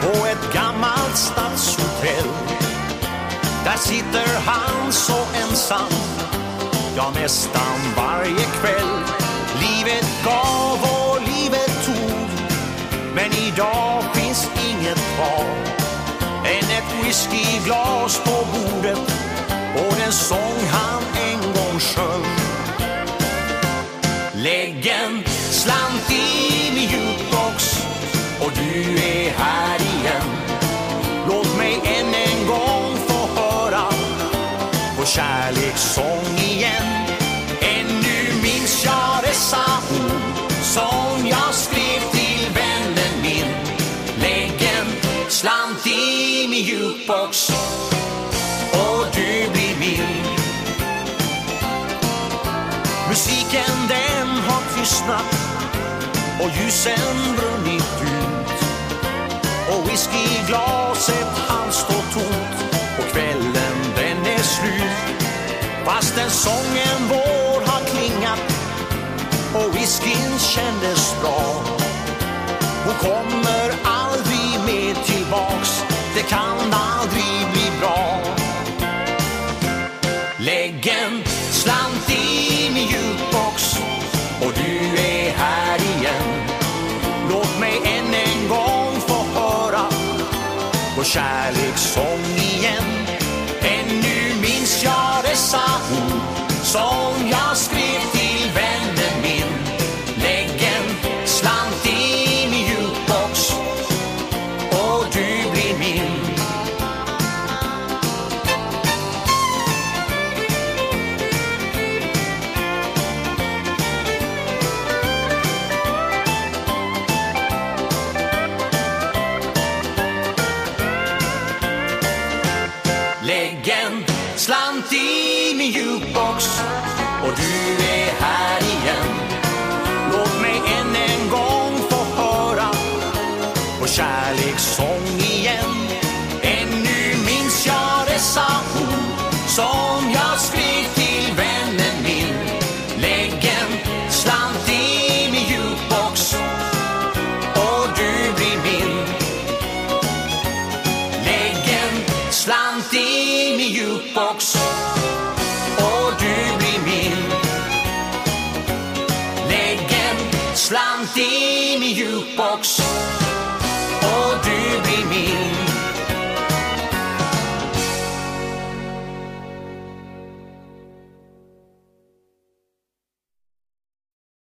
på ett gammalt stadshotell. Där sitter han så ensam, ja nästan varje kväll. Livet gav och livet tog, men idag finns inget kvar än ett whiskyglas på bordet och den sång han en gång sjöng. Lägg en slant i min jukebox och du är vår kärlekssång igen. Ännu minns jag dessa ord som jag skrev till vännen min. Lägg en slant i min jukebox och du blir min. Musiken den har tystnat och ljusen brunnit ut. Och whiskyglas sången vår har klingat och whiskyn kändes bra. Hon kommer aldrig mer tillbaks, det kan aldrig bli bra. Lägg en slant i min jukebox och du är här igen. Låt mig än en gång få höra vår kärlekssång igen. Slant i min jukebox. Och du är här igen. Låt mig än en gång få höra vår kärlekssång igen. Ännu minns jag dessa ord som jag skrev till vännen min. Lägg en slant i min jukebox. Och du blir min. Lägg en slant i min jukebox